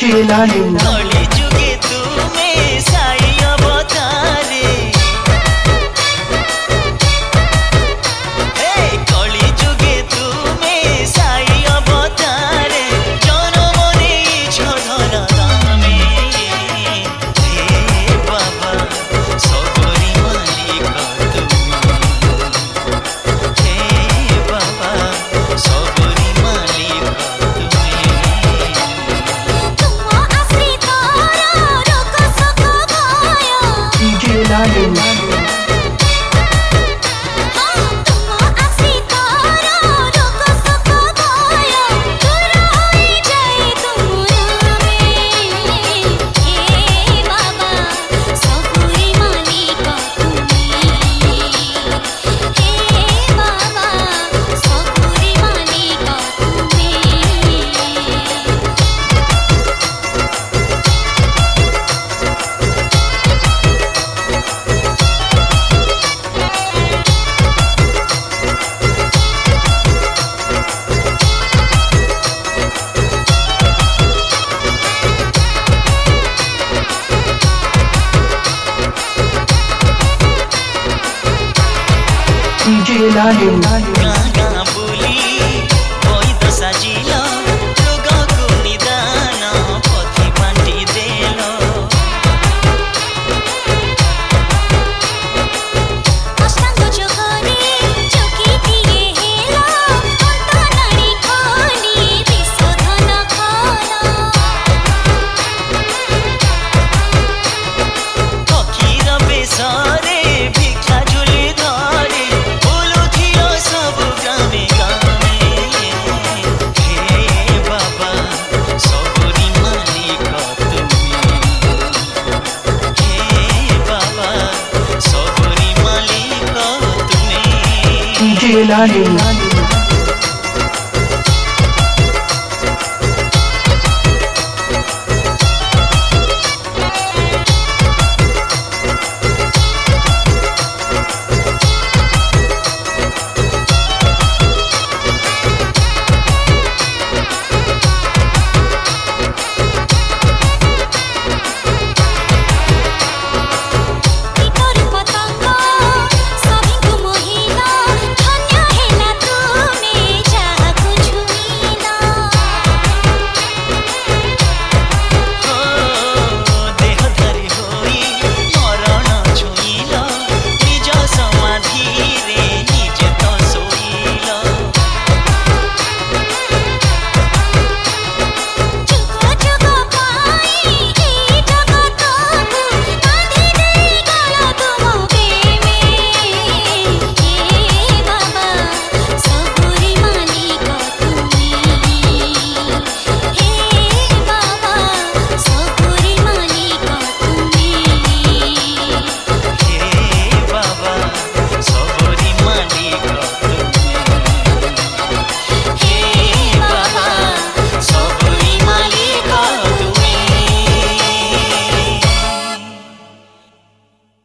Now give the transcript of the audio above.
ജിലായും DJ Lalu. Shabari